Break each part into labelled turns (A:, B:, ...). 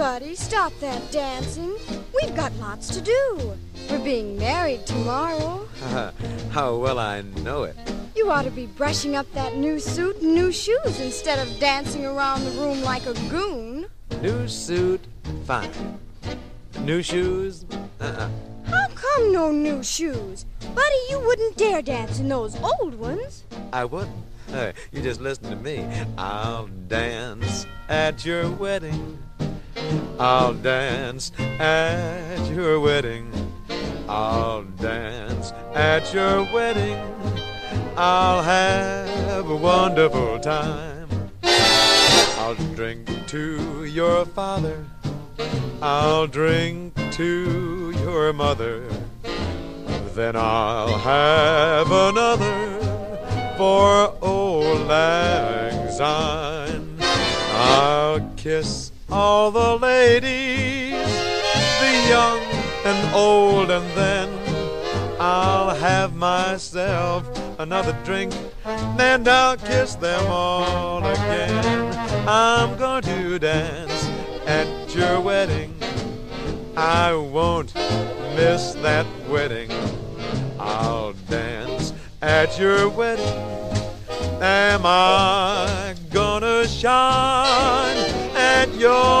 A: buddy, stop that dancing. We've got lots to do. We're being married tomorrow.
B: How well I know it.
A: You ought to be brushing up that new suit and new shoes instead of dancing around the room like a goon.
B: New suit, fine. New shoes, uh-uh.
A: How come no new shoes? Buddy, you wouldn't dare dance in those old ones.
B: I wouldn't. Hey, you just listen to me. I'll dance at your wedding. I'll dance at your wedding. I'll dance at your wedding. I'll have a wonderful time. I'll drink to your father. I'll drink to your mother. Then I'll have another for auld lang syne. I'll kiss all the ladies, the young and old, and then I'll have myself another drink, and I'll kiss them all again. I'm going to dance at your wedding. I won't miss that wedding. I'll dance at your wedding. Am I gonna shine your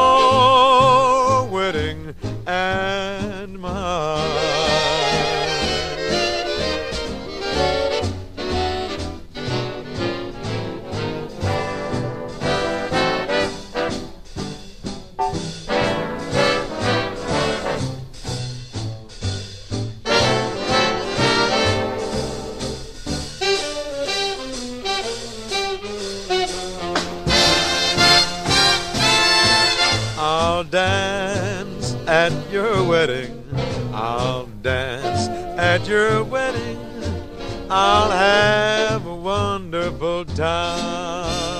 B: at your wedding. I'll dance at your wedding. I'll have a wonderful time.